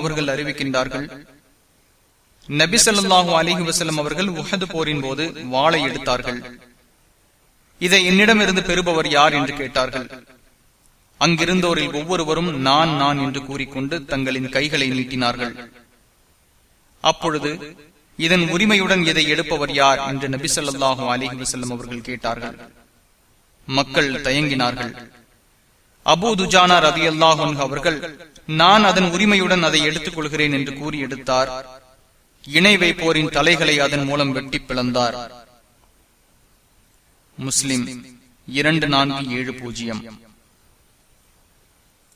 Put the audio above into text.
அவர்கள் அறிவிக்கின்றார்கள் நபி ஸல்லல்லாஹு அலிஹி வசலம் அவர்கள் உஹது போரின் போது வாளை எடுத்தார்கள். இதை என்னிடமிருந்து பெறுபவர் யார் என்று கேட்டார்கள். அங்கிருந்தோரில் ஒவ்வொருவரும் நான் நான் என்று கூறிக்கொண்டு தங்களின் கைகளை நீட்டினார்கள். அப்பொழுது இதன் உரிமையுடன் இதை எடுப்பவர் யார் என்று நபி ஸல்லல்லாஹு அலிஹி வசல்லம் அவர்கள் கேட்டார்கள். மக்கள் தயங்கினார்கள். அபூ துஜானா ரதி அல்லாஹன் அவர்கள் நான் அதன் உரிமையுடன் அதை எடுத்துக் கொள்கிறேன் என்று கூறி எடுத்தார். இணை வைப்போரின் தலைகளை அதன் மூலம் வெட்டி பிளந்தார். முஸ்லிம் இரண்டு நான்கு ஏழு பூஜ்ஜியம்.